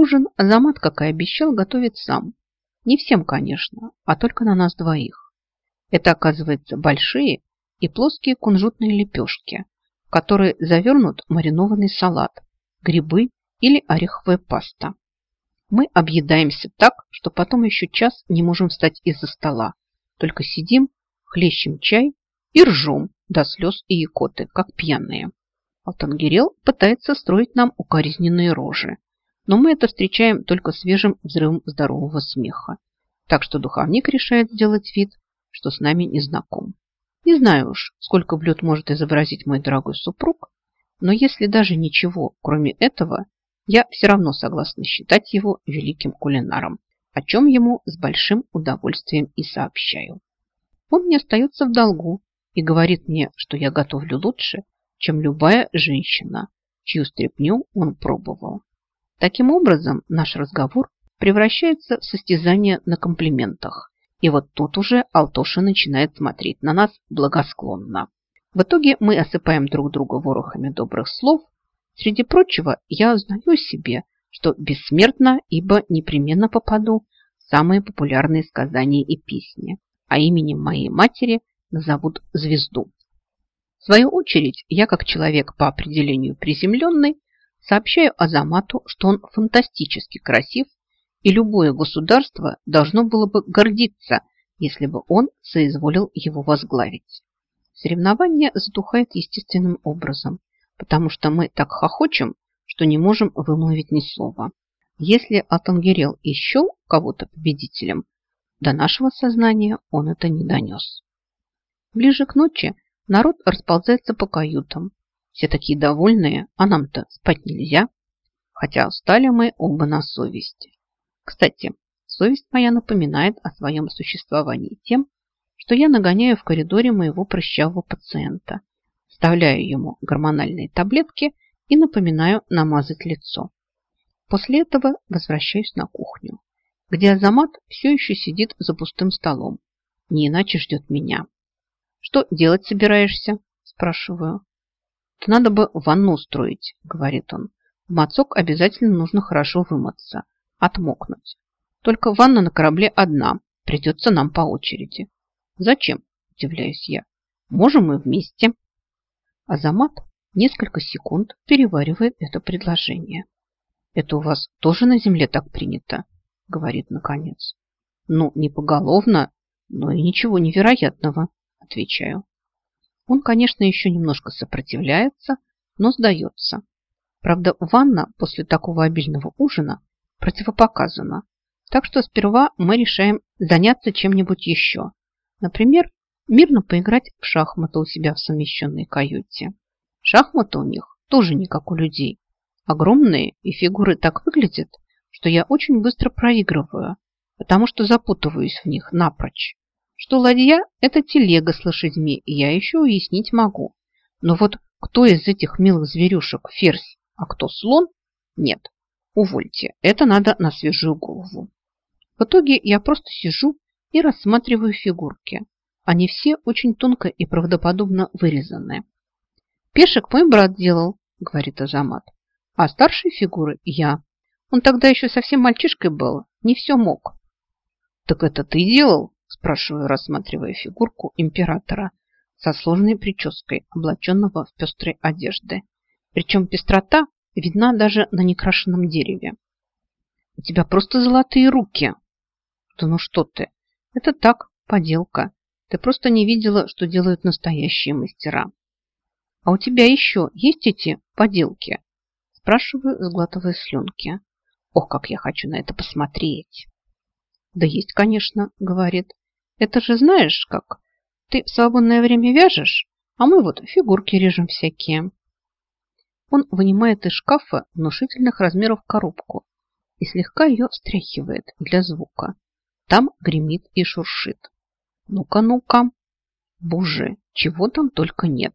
Ужин Азамат, как и обещал, готовит сам. Не всем, конечно, а только на нас двоих. Это, оказывается, большие и плоские кунжутные лепешки, в которые завернут маринованный салат, грибы или ореховая паста. Мы объедаемся так, что потом еще час не можем встать из-за стола. Только сидим, хлещем чай и ржем до слез и икоты, как пьяные. Алтангирел пытается строить нам укоризненные рожи, но мы это встречаем только свежим взрывом здорового смеха. Так что духовник решает сделать вид, что с нами не знаком. Не знаю уж, сколько блюд может изобразить мой дорогой супруг, но если даже ничего, кроме этого, я все равно согласна считать его великим кулинаром, о чем ему с большим удовольствием и сообщаю. Он не остается в долгу и говорит мне, что я готовлю лучше, чем любая женщина, чью стряпню он пробовал. Таким образом, наш разговор превращается в состязание на комплиментах. И вот тут уже Алтоша начинает смотреть на нас благосклонно. В итоге мы осыпаем друг друга ворохами добрых слов – Среди прочего, я узнаю себе, что бессмертно, ибо непременно попаду в самые популярные сказания и песни, а именем моей матери назовут звезду. В свою очередь, я, как человек по определению приземленный, сообщаю Азамату, что он фантастически красив, и любое государство должно было бы гордиться, если бы он соизволил его возглавить. Соревнование затухает естественным образом, потому что мы так хохочем, что не можем вымолвить ни слова. Если Атангерел и кого-то победителем, до нашего сознания он это не донес. Ближе к ночи народ расползается по каютам. Все такие довольные, а нам-то спать нельзя. Хотя устали мы оба на совести. Кстати, совесть моя напоминает о своем существовании тем, что я нагоняю в коридоре моего прыщавого пациента вставляю ему гормональные таблетки и напоминаю намазать лицо. После этого возвращаюсь на кухню, где Азамат все еще сидит за пустым столом. Не иначе ждет меня. «Что делать собираешься?» – спрашиваю. «То надо бы ванну устроить», – говорит он. «В мацок обязательно нужно хорошо вымыться, отмокнуть. Только ванна на корабле одна, придется нам по очереди». «Зачем?» – удивляюсь я. «Можем мы вместе». Азамат несколько секунд переваривает это предложение. «Это у вас тоже на земле так принято?» – говорит наконец. «Ну, не поголовно, но и ничего невероятного», – отвечаю. Он, конечно, еще немножко сопротивляется, но сдается. Правда, ванна после такого обильного ужина противопоказана. Так что сперва мы решаем заняться чем-нибудь еще. Например, мирно поиграть в шахматы у себя в совмещенной каюте. Шахматы у них тоже не как у людей. Огромные, и фигуры так выглядят, что я очень быстро проигрываю, потому что запутываюсь в них напрочь. Что ладья – это телега с лошадьми, я еще уяснить могу. Но вот кто из этих милых зверюшек ферзь, а кто слон – нет. Увольте, это надо на свежую голову. В итоге я просто сижу и рассматриваю фигурки. Они все очень тонко и правдоподобно вырезаны. «Пешек мой брат делал», – говорит Азамат. «А старшие фигуры я. Он тогда еще совсем мальчишкой был, не все мог». «Так это ты делал?» – спрашиваю, рассматривая фигурку императора со сложной прической, облаченного в пестрой одежды. Причем пестрота видна даже на некрашенном дереве. «У тебя просто золотые руки!» «Да ну что ты! Это так, поделка. Ты просто не видела, что делают настоящие мастера. А у тебя еще есть эти поделки? Спрашиваю, сглатывая слюнки. Ох, как я хочу на это посмотреть. Да есть, конечно, говорит. Это же знаешь как? Ты в свободное время вяжешь, а мы вот фигурки режем всякие. Он вынимает из шкафа внушительных размеров коробку и слегка ее встряхивает для звука. Там гремит и шуршит. Ну-ка, ну-ка. Боже, чего там только нет.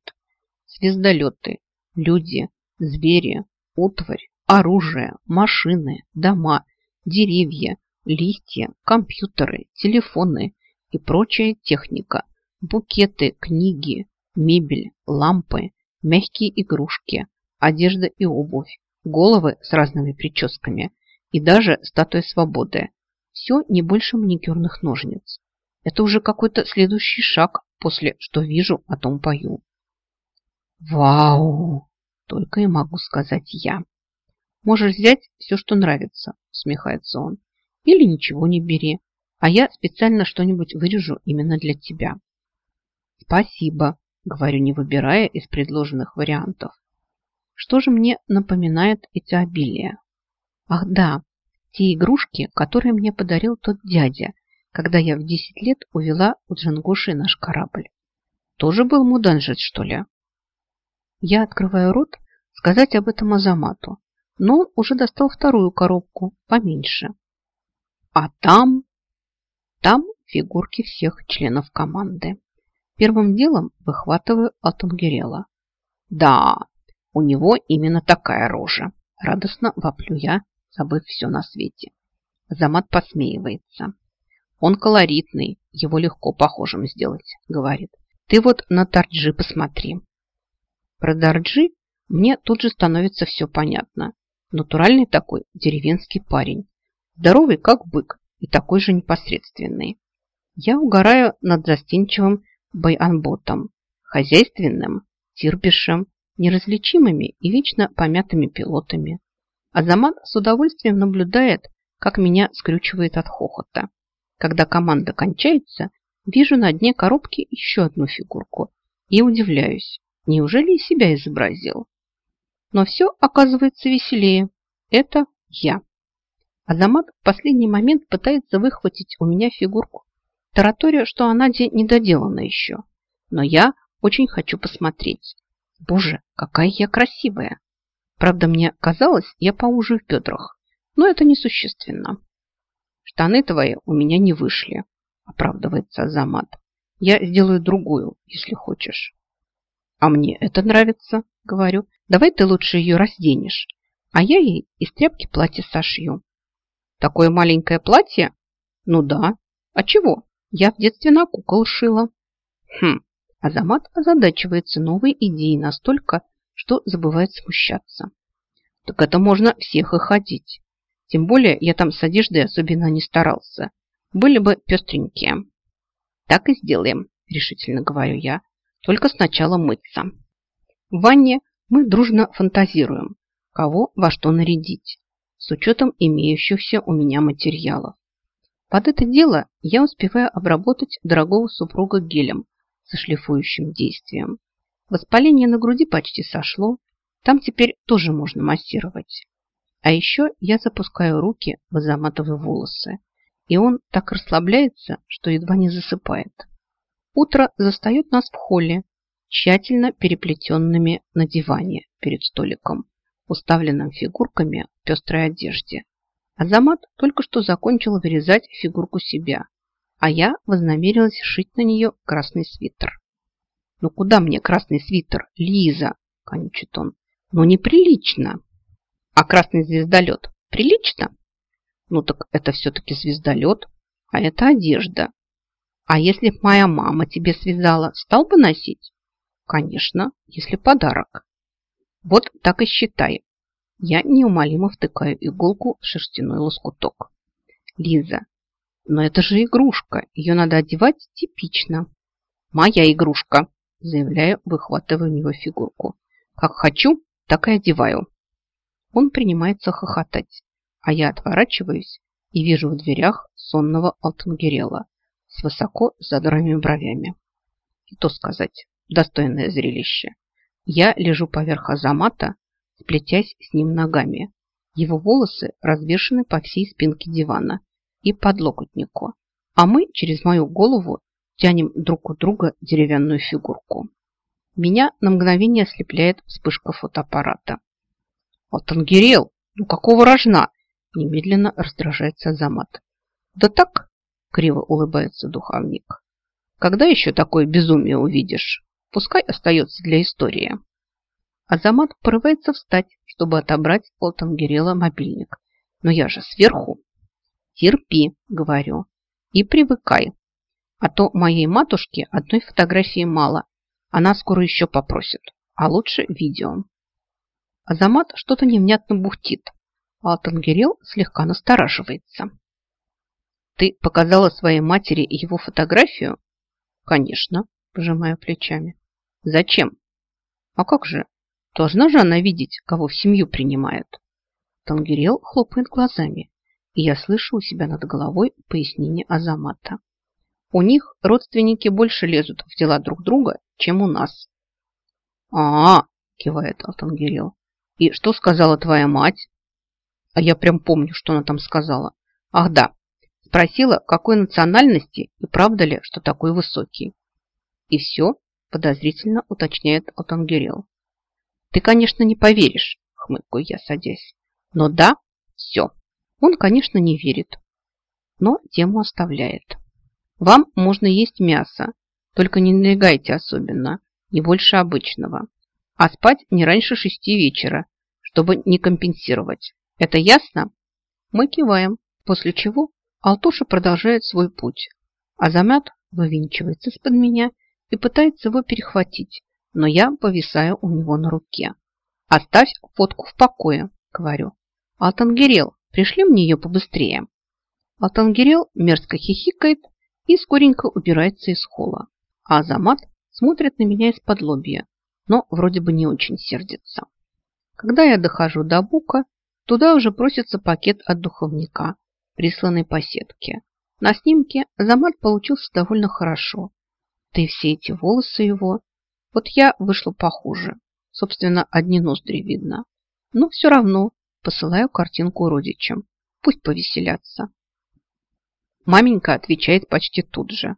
Звездолеты, люди, звери, утварь, оружие, машины, дома, деревья, листья, компьютеры, телефоны и прочая техника, букеты, книги, мебель, лампы, мягкие игрушки, одежда и обувь, головы с разными прическами и даже статуя свободы. Все не больше маникюрных ножниц. Это уже какой-то следующий шаг после «что вижу, о том пою». «Вау!» – только и могу сказать я. «Можешь взять все, что нравится», – усмехается он. «Или ничего не бери, а я специально что-нибудь вырежу именно для тебя». «Спасибо», – говорю, не выбирая из предложенных вариантов. Что же мне напоминает эти обилия? Ах да, те игрушки, которые мне подарил тот дядя, когда я в 10 лет увела у Джангуши наш корабль. Тоже был муданжит, что ли? Я открываю рот сказать об этом Азамату, но он уже достал вторую коробку, поменьше. А там... Там фигурки всех членов команды. Первым делом выхватываю Алтангерела. Да, у него именно такая рожа. Радостно воплю я, забыв все на свете. Замат посмеивается. Он колоритный, его легко похожим сделать, говорит. Ты вот на Тарджи посмотри. Про Дарджи мне тут же становится все понятно. Натуральный такой деревенский парень. Здоровый, как бык, и такой же непосредственный. Я угораю над застенчивым Байанботом, хозяйственным Тирбишем, неразличимыми и вечно помятыми пилотами. Азамат с удовольствием наблюдает, как меня скрючивает от хохота. Когда команда кончается, вижу на дне коробки еще одну фигурку и удивляюсь, неужели и себя изобразил? Но все оказывается веселее. Это я. Азамат в последний момент пытается выхватить у меня фигурку. Таратория, что она де недоделана еще. Но я очень хочу посмотреть. Боже, какая я красивая! Правда, мне казалось, я поуже в бедрах, но это несущественно. Штаны твои у меня не вышли, оправдывается Азамат. Я сделаю другую, если хочешь. А мне это нравится, говорю. Давай ты лучше ее разденешь, а я ей из тряпки платье сошью. Такое маленькое платье? Ну да. А чего? Я в детстве на кукол шила. Хм, Азамат озадачивается новой идеей настолько, что забывает смущаться. Так это можно всех и ходить. Тем более я там с одеждой особенно не старался. Были бы пестренькие. Так и сделаем, решительно говорю я. Только сначала мыться. В ванне мы дружно фантазируем, кого во что нарядить, с учетом имеющихся у меня материалов. Под это дело я успеваю обработать дорогого супруга гелем со шлифующим действием. Воспаление на груди почти сошло, там теперь тоже можно массировать. А еще я запускаю руки в азаматовые волосы, и он так расслабляется, что едва не засыпает. Утро застает нас в холле, тщательно переплетенными на диване перед столиком, уставленным фигурками в пестрой одежде. Азамат только что закончил вырезать фигурку себя, а я вознамерилась шить на нее красный свитер. «Ну куда мне красный свитер, Лиза?» – конючит он. «Ну неприлично!» «А красный звездолет прилично?» «Ну так это все-таки звездолет, а это одежда. А если б моя мама тебе связала, стал бы носить?» «Конечно, если подарок». «Вот так и считай». Я неумолимо втыкаю иголку в шерстяной лоскуток. «Лиза, но это же игрушка. Ее надо одевать типично. Моя игрушка, заявляю, выхватывая у него фигурку. Как хочу, так и одеваю. Он принимается хохотать, а я отворачиваюсь и вижу в дверях сонного Алтангерела с высоко задранными бровями. И то сказать, достойное зрелище. Я лежу поверх Азамата, сплетясь с ним ногами. Его волосы развешаны по всей спинке дивана – и подлокотнику, а мы через мою голову тянем друг у друга деревянную фигурку. Меня на мгновение ослепляет вспышка фотоаппарата. «Вот Ангерел! Ну какого рожна?» Немедленно раздражается Азамат. «Да так!» – криво улыбается духовник. «Когда еще такое безумие увидишь? Пускай остается для истории». Азамат порывается встать, чтобы отобрать у Тангерела мобильник. Но я же сверху. Терпи, говорю, и привыкай. А то моей матушке одной фотографии мало. Она скоро еще попросит, а лучше видео. Азамат что-то невнятно бухтит. Алтангерел слегка настораживается. Ты показала своей матери его фотографию? Конечно, пожимаю плечами. Зачем? А как же? Должна же она видеть, кого в семью принимает. Тангерел хлопает глазами, и я слышу у себя над головой пояснение Азамата. У них родственники больше лезут в дела друг друга, чем у нас. А, -а, -а кивает Алтангирел. И что сказала твоя мать? А я прям помню, что она там сказала. Ах да, спросила, какой национальности и правда ли, что такой высокий. И все, подозрительно уточняет Алтангирел. Ты, конечно, не поверишь, хмыкаю я, садясь. Но да, все. Он, конечно, не верит, но тему оставляет. Вам можно есть мясо, только не налегайте особенно, не больше обычного. А спать не раньше шести вечера, чтобы не компенсировать. Это ясно? Мы киваем, после чего Алтуша продолжает свой путь. а Азамят вывинчивается из-под меня и пытается его перехватить, но я повисаю у него на руке. «Оставь фотку в покое», — говорю. «Алтангерел, пришли мне ее побыстрее». Алтангерел мерзко хихикает и скоренько убирается из холла. А Азамат смотрит на меня из-под лобья, но вроде бы не очень сердится. Когда я дохожу до бука, туда уже просится пакет от духовника, присланный по сетке. На снимке Азамат получился довольно хорошо. Да и все эти волосы его. Вот я вышла похуже. Собственно, одни ноздри видно. Но все равно посылаю картинку родичам. Пусть повеселятся. Маменька отвечает почти тут же.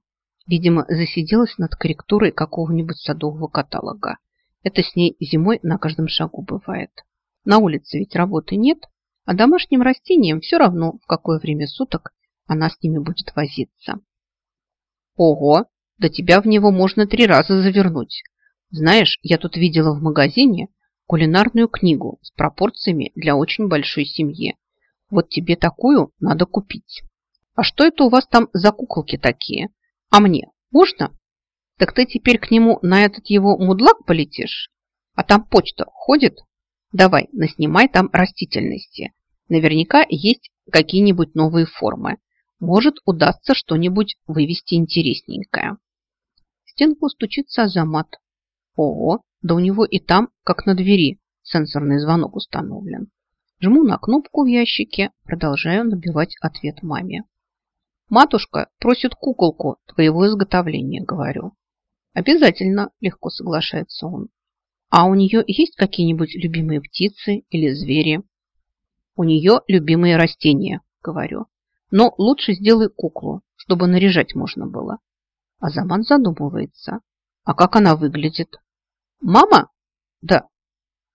Видимо, засиделась над корректурой какого-нибудь садового каталога. Это с ней зимой на каждом шагу бывает. На улице ведь работы нет, а домашним растениям все равно, в какое время суток она с ними будет возиться. Ого, да тебя в него можно три раза завернуть. Знаешь, я тут видела в магазине кулинарную книгу с пропорциями для очень большой семьи. Вот тебе такую надо купить. А что это у вас там за куколки такие? А мне можно? Так ты теперь к нему на этот его мудлак полетишь? А там почта ходит? Давай, наснимай там растительности. Наверняка есть какие-нибудь новые формы. Может, удастся что-нибудь вывести интересненькое. Стенку стучится Азамат. Ого, да у него и там, как на двери, сенсорный звонок установлен. Жму на кнопку в ящике, продолжаю набивать ответ маме. Матушка просит куколку твоего изготовления, говорю. Обязательно, легко соглашается он. А у нее есть какие-нибудь любимые птицы или звери? У нее любимые растения, говорю. Но лучше сделай куклу, чтобы наряжать можно было. Азаман задумывается. А как она выглядит? Мама? Да.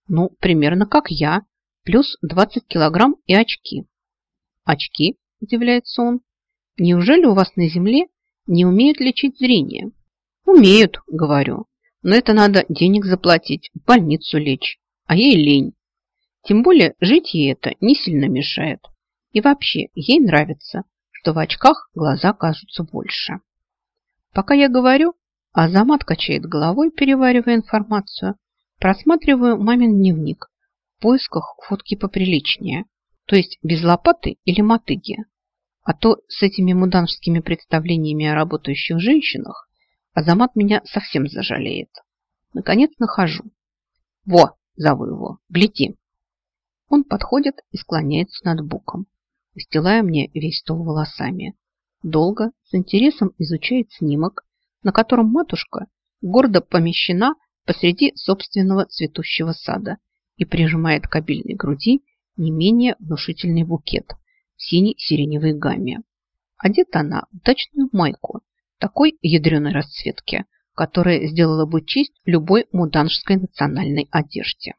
Ну, примерно как я. Плюс 20 килограмм и очки. Очки? Удивляется он. Неужели у вас на земле не умеют лечить зрение? Умеют, говорю. Но это надо денег заплатить, в больницу лечь. А ей лень. Тем более жить ей это не сильно мешает. И вообще, ей нравится, что в очках глаза кажутся больше. Пока я говорю, Азамат качает головой, переваривая информацию, просматриваю мамин дневник в поисках фотки поприличнее, то есть без лопаты или мотыги. А то с этими муданскими представлениями о работающих женщинах Азамат меня совсем зажалеет. Наконец нахожу. Во, зову его, гляди. Он подходит и склоняется над буком, устилая мне весь стол волосами. Долго, с интересом изучает снимок, на котором матушка гордо помещена посреди собственного цветущего сада и прижимает к обильной груди не менее внушительный букет – синей-сиреневой гамме. Одета она в дачную майку такой ядреной расцветки, которая сделала бы честь любой муданжской национальной одежде.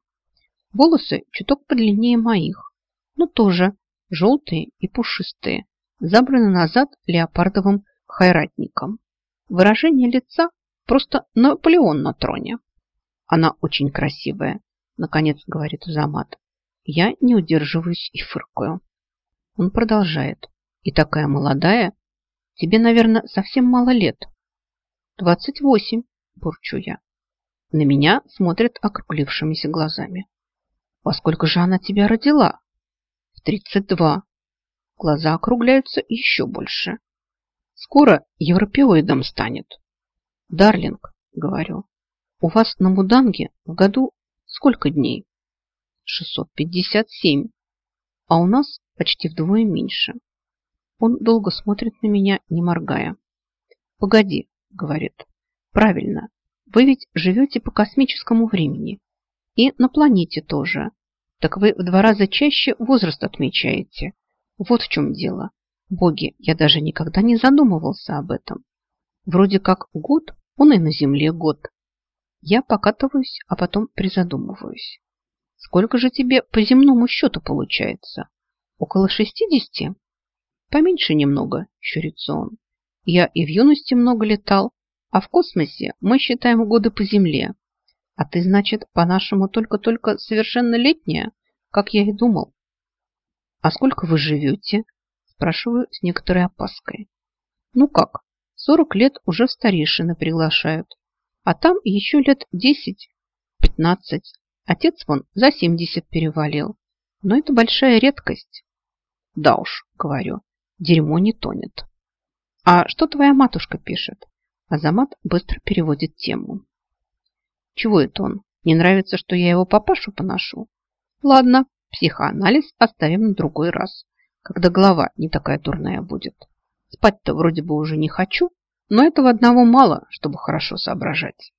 Волосы чуток подлиннее моих, но тоже желтые и пушистые, забраны назад леопардовым хайратником. Выражение лица просто Наполеон на троне. Она очень красивая, наконец говорит Замат. Я не удерживаюсь и фыркаю. Он продолжает. И такая молодая. Тебе, наверное, совсем мало лет. Двадцать восемь, бурчу я. На меня смотрят округлившимися глазами. Во сколько же она тебя родила? В в 32. Глаза округляются еще больше. Скоро европеоидом станет. Дарлинг, говорю, у вас на Муданге в году сколько дней? 657. А у нас почти вдвое меньше. Он долго смотрит на меня, не моргая. Погоди, говорит. Правильно. Вы ведь живете по космическому времени. И на планете тоже. Так вы в два раза чаще возраст отмечаете. Вот в чем дело. Боги, я даже никогда не задумывался об этом. Вроде как год, он и на Земле год. Я покатываюсь, а потом призадумываюсь. Сколько же тебе по земному счету получается? Около шестидесяти? Поменьше немного, щурится он. Я и в юности много летал, а в космосе мы считаем годы по Земле. А ты, значит, по-нашему только-только совершеннолетняя, как я и думал. А сколько вы живете? Спрашиваю с некоторой опаской. Ну как, сорок лет уже в старейшины приглашают. А там еще лет десять, пятнадцать. Отец вон за семьдесят перевалил. Но это большая редкость. Да уж, говорю, дерьмо не тонет. А что твоя матушка пишет? Азамат быстро переводит тему. Чего это он? Не нравится, что я его папашу поношу? Ладно, психоанализ оставим на другой раз когда голова не такая дурная будет. Спать-то вроде бы уже не хочу, но этого одного мало, чтобы хорошо соображать.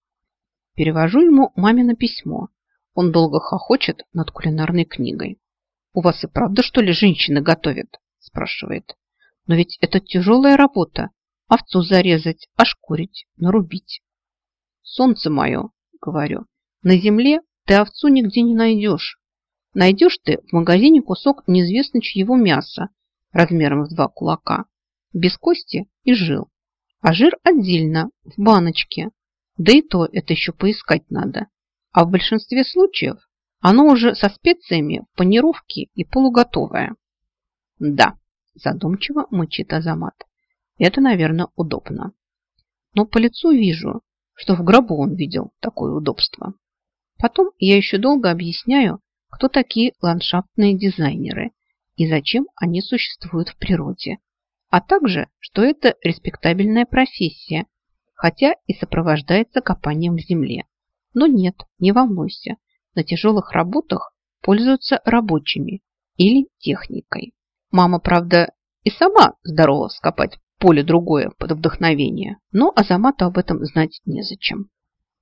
Перевожу ему мамино письмо. Он долго хохочет над кулинарной книгой. «У вас и правда, что ли, женщины готовят?» спрашивает. «Но ведь это тяжелая работа. Овцу зарезать, ошкурить, нарубить». «Солнце мое», говорю, «на земле ты овцу нигде не найдешь. Найдешь ты в магазине кусок неизвестно чьего мяса размером в два кулака, без кости и жил. А жир отдельно, в баночке. Да и то это еще поискать надо. А в большинстве случаев оно уже со специями в панировке и полуготовое. Да, задумчиво мычит Азамат. Это, наверное, удобно. Но по лицу вижу, что в гробу он видел такое удобство. Потом я еще долго объясняю, кто такие ландшафтные дизайнеры и зачем они существуют в природе, а также, что это респектабельная профессия, хотя и сопровождается копанием в земле. Но нет, не волнуйся, на тяжелых работах пользуются рабочими или техникой. Мама, правда, и сама здорово скопать поле другое под вдохновение, но Азамату об этом знать незачем.